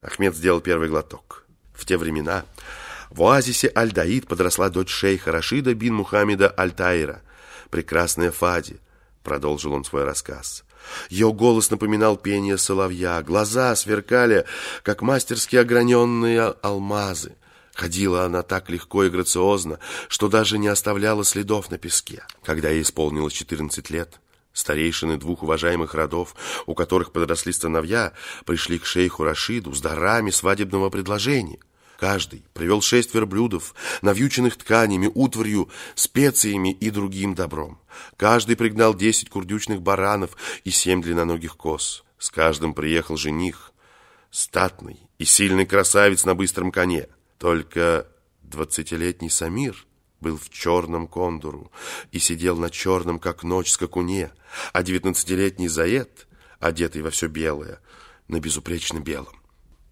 Ахмед сделал первый глоток. В те времена в оазисе Аль-Даид подросла дочь шейха Рашида бин Мухаммеда Аль-Тайра, прекрасная Фади, продолжил он свой рассказ. Ее голос напоминал пение соловья, глаза сверкали, как мастерски ограненные алмазы. Ходила она так легко и грациозно, что даже не оставляла следов на песке. Когда ей исполнилось 14 лет, старейшины двух уважаемых родов, у которых подросли сыновья, пришли к шейху Рашиду с дарами свадебного предложения. Каждый привел шесть верблюдов, навьюченных тканями, утварью, специями и другим добром. Каждый пригнал десять курдючных баранов и семь длинноногих коз. С каждым приехал жених, статный и сильный красавец на быстром коне. Только двадцатилетний Самир был в черном кондуру и сидел на черном, как ночь, скакуне, а девятнадцатилетний Заед, одетый во все белое, на безупречно белом.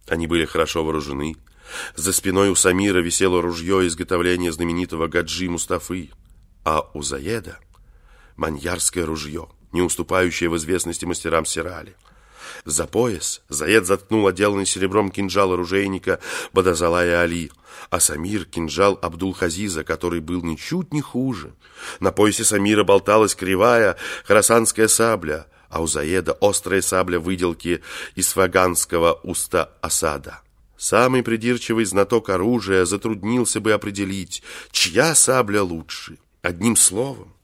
Они были хорошо вооружены, за спиной у Самира висело ружье изготовления знаменитого Гаджи Мустафы, а у Заеда маньярское ружье, не уступающее в известности мастерам Сирали. За пояс Заед заткнул отделанный серебром кинжал оружейника Бадазалая Али, а Самир — кинжал Абдул-Хазиза, который был ничуть не хуже. На поясе Самира болталась кривая харасанская сабля, а у Заеда острая сабля выделки из фаганского уста осада. Самый придирчивый знаток оружия затруднился бы определить, чья сабля лучше. Одним словом,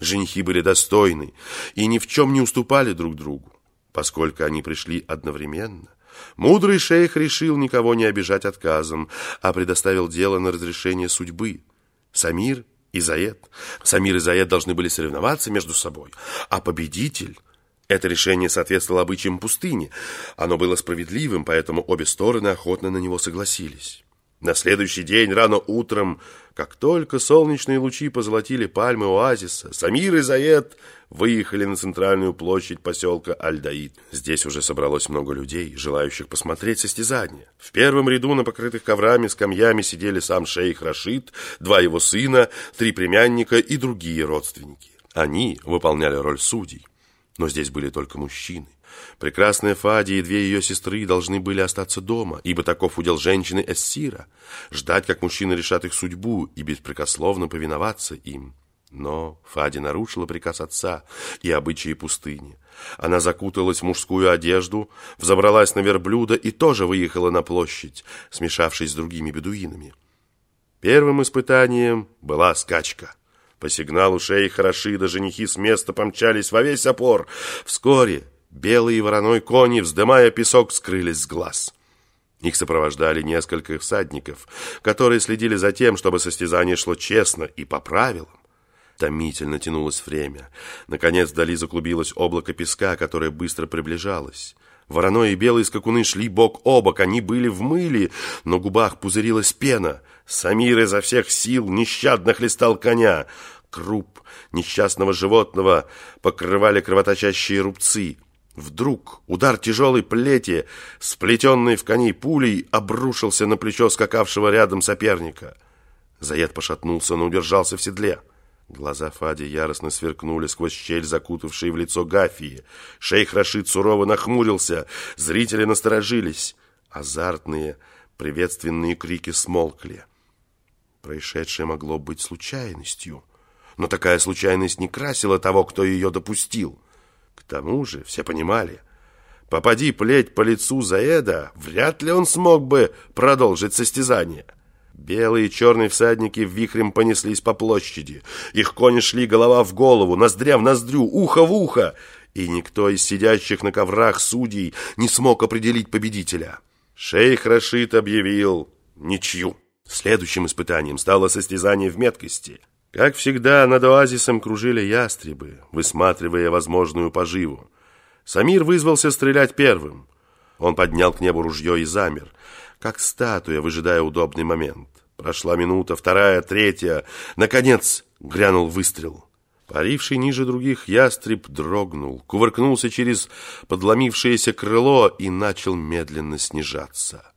женихи были достойны и ни в чем не уступали друг другу. Поскольку они пришли одновременно, мудрый шейх решил никого не обижать отказом, а предоставил дело на разрешение судьбы. Самир и Заед. Самир и Заед должны были соревноваться между собой, а победитель это решение соответствовало обычаям пустыни. Оно было справедливым, поэтому обе стороны охотно на него согласились. На следующий день, рано утром, как только солнечные лучи позолотили пальмы оазиса, Самир и Заед выехали на центральную площадь поселка Аль-Даид. Здесь уже собралось много людей, желающих посмотреть состязание. В первом ряду на покрытых коврами скамьями сидели сам шейх Рашид, два его сына, три племянника и другие родственники. Они выполняли роль судей. Но здесь были только мужчины. Прекрасная Фади и две ее сестры должны были остаться дома, ибо таков удел женщины Эссира, ждать, как мужчины решат их судьбу, и беспрекословно повиноваться им. Но Фади нарушила приказ отца и обычаи пустыни. Она закуталась в мужскую одежду, взобралась на верблюда и тоже выехала на площадь, смешавшись с другими бедуинами. Первым испытанием была скачка. По сигналу шейха Рашида женихи с места помчались во весь опор. Вскоре белые вороной кони, вздымая песок, скрылись с глаз. Их сопровождали несколько всадников, которые следили за тем, чтобы состязание шло честно и по правилам. Томительно тянулось время. Наконец вдали заклубилось облако песка, которое быстро приближалось. Вороной и белый скакуны шли бок о бок, они были в мыле, но губах пузырилась пена. Самир изо всех сил нещадно хлестал коня. Круп несчастного животного покрывали кровоточащие рубцы. Вдруг удар тяжелой плети, сплетенной в коней пулей, обрушился на плечо скакавшего рядом соперника. Заед пошатнулся, но удержался в седле. Глаза Фади яростно сверкнули сквозь щель, закутавшей в лицо Гафии. Шейх Рашид сурово нахмурился, зрители насторожились. Азартные, приветственные крики смолкли. Происшедшее могло быть случайностью, но такая случайность не красила того, кто ее допустил. Тому же все понимали, попади плеть по лицу Заэда, вряд ли он смог бы продолжить состязание. Белые и черные всадники вихрем понеслись по площади. Их кони шли голова в голову, ноздря в ноздрю, ухо в ухо. И никто из сидящих на коврах судей не смог определить победителя. Шейх Рашид объявил ничью. Следующим испытанием стало состязание в меткости. Как всегда, над оазисом кружили ястребы, высматривая возможную поживу. Самир вызвался стрелять первым. Он поднял к небу ружье и замер как статуя, выжидая удобный момент. Прошла минута, вторая, третья. Наконец грянул выстрел. Паривший ниже других ястреб дрогнул, кувыркнулся через подломившееся крыло и начал медленно снижаться.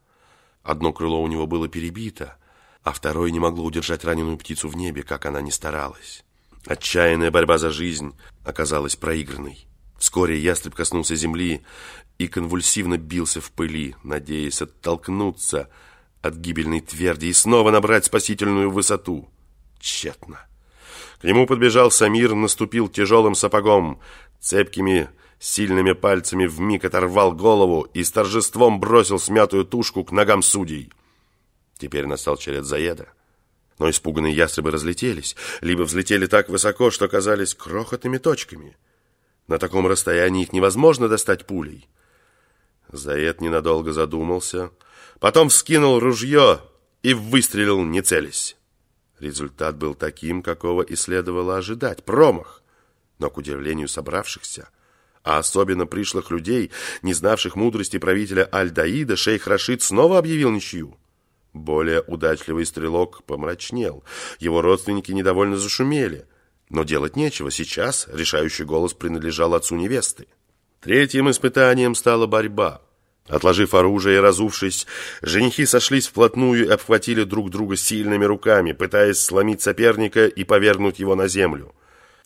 Одно крыло у него было перебито, а второе не могло удержать раненую птицу в небе, как она ни старалась. Отчаянная борьба за жизнь оказалась проигранной. Вскоре ястреб коснулся земли и конвульсивно бился в пыли, надеясь оттолкнуться от гибельной тверди и снова набрать спасительную высоту. Тщетно. К нему подбежал Самир, наступил тяжелым сапогом, цепкими сильными пальцами вмиг оторвал голову и с торжеством бросил смятую тушку к ногам судей. Теперь настал черед заеда. Но испуганные ястребы разлетелись, либо взлетели так высоко, что казались крохотными точками. На таком расстоянии их невозможно достать пулей. Заед ненадолго задумался, потом вскинул ружье и выстрелил, не целясь. Результат был таким, какого и следовало ожидать. Промах. Но, к удивлению собравшихся, а особенно пришлых людей, не знавших мудрости правителя Аль-Даида, шейх Рашид снова объявил ничью. Более удачливый стрелок помрачнел. Его родственники недовольно зашумели. Но делать нечего. Сейчас решающий голос принадлежал отцу невесты. Третьим испытанием стала борьба. Отложив оружие и разувшись, женихи сошлись вплотную и обхватили друг друга сильными руками, пытаясь сломить соперника и повернуть его на землю.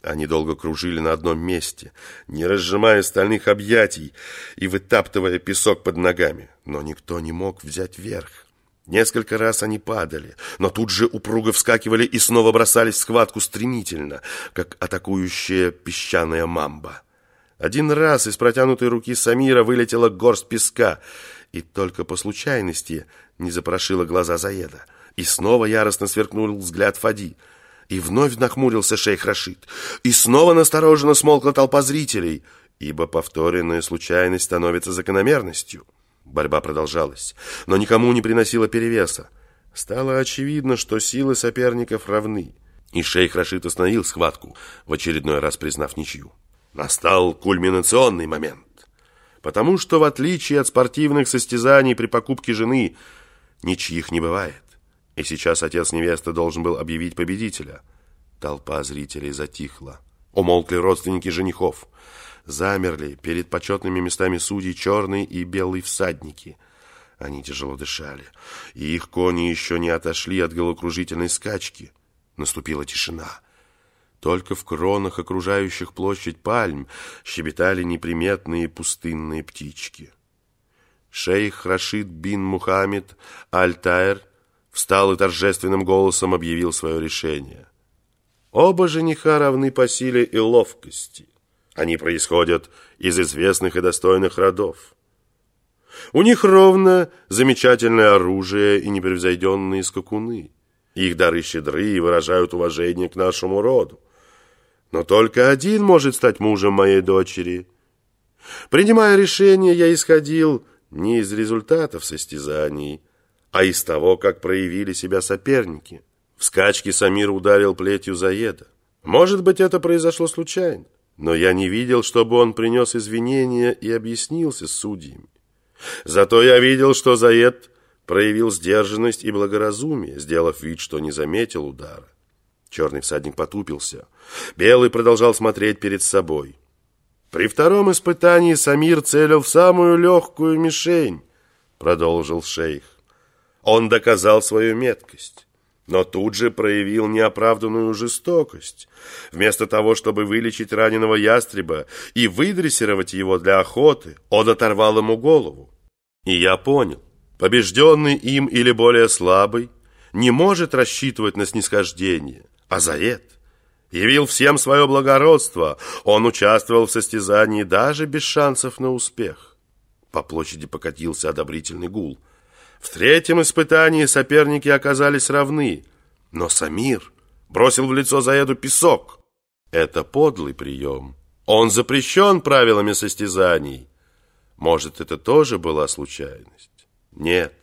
Они долго кружили на одном месте, не разжимая стальных объятий и вытаптывая песок под ногами. Но никто не мог взять верх. Несколько раз они падали, но тут же упруго вскакивали и снова бросались в схватку стремительно, как атакующая песчаная мамба. Один раз из протянутой руки Самира вылетела горсть песка, и только по случайности не запорошила глаза Заеда. И снова яростно сверкнул взгляд Фади. И вновь нахмурился шейх Рашид. И снова настороженно смолкла толпа зрителей, ибо повторенная случайность становится закономерностью. Борьба продолжалась, но никому не приносила перевеса. Стало очевидно, что силы соперников равны. И шейх Рашид остановил схватку, в очередной раз признав ничью. Настал кульминационный момент. Потому что, в отличие от спортивных состязаний при покупке жены, ничьих не бывает. И сейчас отец невесты должен был объявить победителя. Толпа зрителей затихла. Умолкли родственники женихов замерли перед почетными местами судей черные и белые всадники. Они тяжело дышали, и их кони еще не отошли от головокружительной скачки. Наступила тишина. Только в кронах окружающих площадь пальм щебетали неприметные пустынные птички. Шейх Рашид бин Мухаммед Аль-Тайр встал и торжественным голосом объявил свое решение. Оба жениха равны по силе и ловкости. Они происходят из известных и достойных родов. У них ровно замечательное оружие и непревзойденные скакуны. Их дары щедры и выражают уважение к нашему роду. Но только один может стать мужем моей дочери. Принимая решение, я исходил не из результатов состязаний, а из того, как проявили себя соперники. В скачке Самир ударил плетью Заеда. Может быть, это произошло случайно но я не видел, чтобы он принес извинения и объяснился с судьями. Зато я видел, что Заед проявил сдержанность и благоразумие, сделав вид, что не заметил удара. Черный всадник потупился. Белый продолжал смотреть перед собой. При втором испытании Самир целил в самую легкую мишень, продолжил шейх. Он доказал свою меткость но тут же проявил неоправданную жестокость. Вместо того, чтобы вылечить раненого ястреба и выдрессировать его для охоты, он оторвал ему голову. И я понял, побежденный им или более слабый не может рассчитывать на снисхождение, а Заед явил всем свое благородство, он участвовал в состязании даже без шансов на успех. По площади покатился одобрительный гул – в третьем испытании соперники оказались равны, но Самир бросил в лицо Заеду песок. Это подлый прием. Он запрещен правилами состязаний. Может, это тоже была случайность? Нет.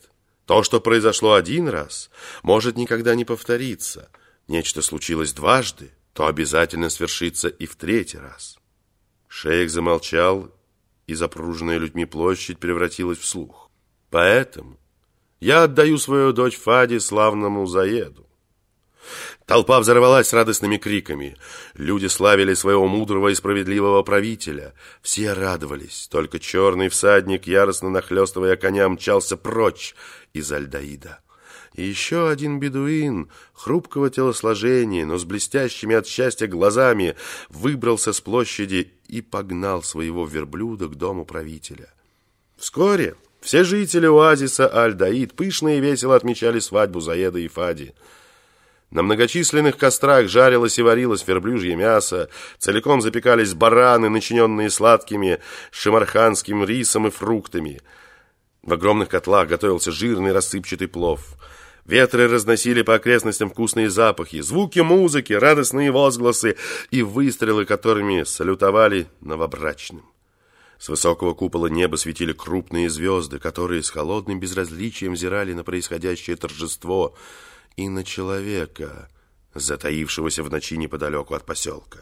То, что произошло один раз, может никогда не повториться. Нечто случилось дважды, то обязательно свершится и в третий раз. Шейх замолчал, и запруженная людьми площадь превратилась в слух. Поэтому я отдаю свою дочь Фаде славному Заеду. Толпа взорвалась радостными криками. Люди славили своего мудрого и справедливого правителя. Все радовались. Только черный всадник, яростно нахлестывая коня, мчался прочь из Альдаида. И еще один бедуин, хрупкого телосложения, но с блестящими от счастья глазами, выбрался с площади и погнал своего верблюда к дому правителя. Вскоре все жители оазиса Аль-Даид пышно и весело отмечали свадьбу Заеда и Фади. На многочисленных кострах жарилось и варилось верблюжье мясо, целиком запекались бараны, начиненные сладкими шимарханским рисом и фруктами. В огромных котлах готовился жирный рассыпчатый плов. Ветры разносили по окрестностям вкусные запахи, звуки музыки, радостные возгласы и выстрелы, которыми салютовали новобрачным. С высокого купола неба светили крупные звезды, которые с холодным безразличием взирали на происходящее торжество – и на человека, затаившегося в ночи неподалеку от поселка.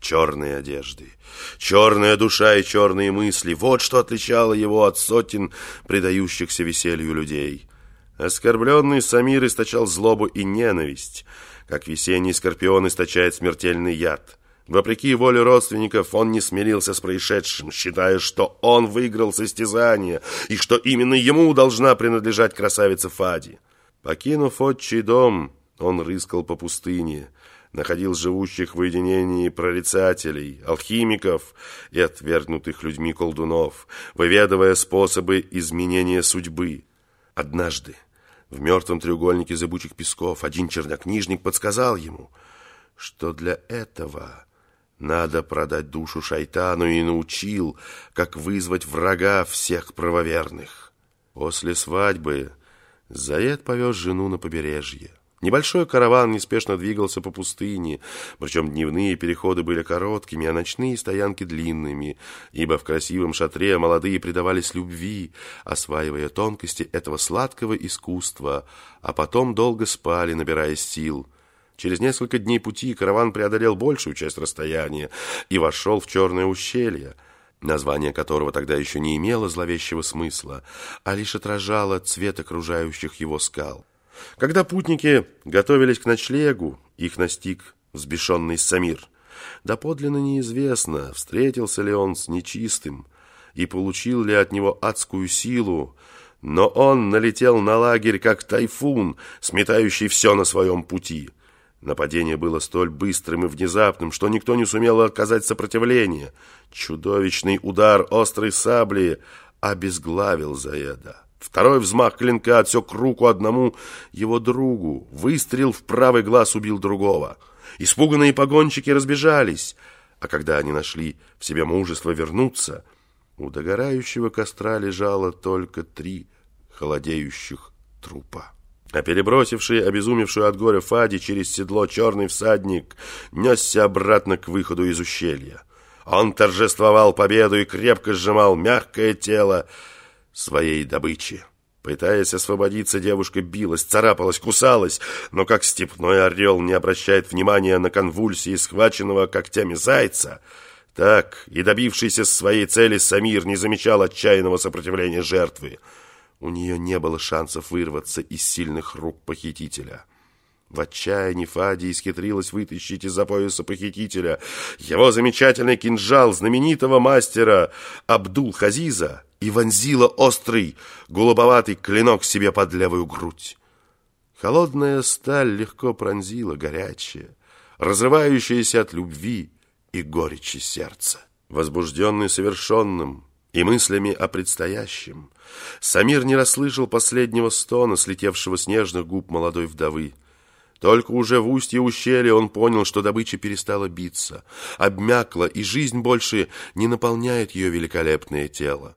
Черные одежды, черная душа и черные мысли – вот что отличало его от сотен предающихся веселью людей. Оскорбленный Самир источал злобу и ненависть, как весенний скорпион источает смертельный яд. Вопреки воле родственников, он не смирился с происшедшим, считая, что он выиграл состязание и что именно ему должна принадлежать красавица Фади. Покинув отчий дом, он рыскал по пустыне, находил живущих в уединении прорицателей, алхимиков и отвергнутых людьми колдунов, выведывая способы изменения судьбы. Однажды в мертвом треугольнике зыбучих песков один чернокнижник подсказал ему, что для этого надо продать душу шайтану и научил, как вызвать врага всех правоверных. После свадьбы Заед повез жену на побережье. Небольшой караван неспешно двигался по пустыне, причем дневные переходы были короткими, а ночные стоянки длинными, ибо в красивом шатре молодые предавались любви, осваивая тонкости этого сладкого искусства, а потом долго спали, набираясь сил. Через несколько дней пути караван преодолел большую часть расстояния и вошел в черное ущелье – название которого тогда еще не имело зловещего смысла, а лишь отражало цвет окружающих его скал. Когда путники готовились к ночлегу, их настиг взбешенный Самир. Доподлинно неизвестно, встретился ли он с нечистым и получил ли от него адскую силу, но он налетел на лагерь, как тайфун, сметающий все на своем пути. Нападение было столь быстрым и внезапным, что никто не сумел оказать сопротивление. Чудовищный удар острой сабли обезглавил Заеда. Второй взмах клинка отсек руку одному его другу. Выстрел в правый глаз убил другого. Испуганные погонщики разбежались, а когда они нашли в себе мужество вернуться, у догорающего костра лежало только три холодеющих трупа. А перебросивший обезумевшую от горя Фади через седло черный всадник несся обратно к выходу из ущелья. Он торжествовал победу и крепко сжимал мягкое тело своей добычи. Пытаясь освободиться, девушка билась, царапалась, кусалась, но как степной орел не обращает внимания на конвульсии схваченного когтями зайца, так и добившийся своей цели Самир не замечал отчаянного сопротивления жертвы. У нее не было шансов вырваться из сильных рук похитителя. В отчаянии Фади исхитрилась вытащить из-за пояса похитителя его замечательный кинжал знаменитого мастера Абдул-Хазиза и вонзила острый голубоватый клинок себе под левую грудь. Холодная сталь легко пронзила горячее, разрывающееся от любви и горечи сердца. Возбужденный совершенным, и мыслями о предстоящем. Самир не расслышал последнего стона, слетевшего с нежных губ молодой вдовы. Только уже в устье ущелья он понял, что добыча перестала биться, обмякла, и жизнь больше не наполняет ее великолепное тело.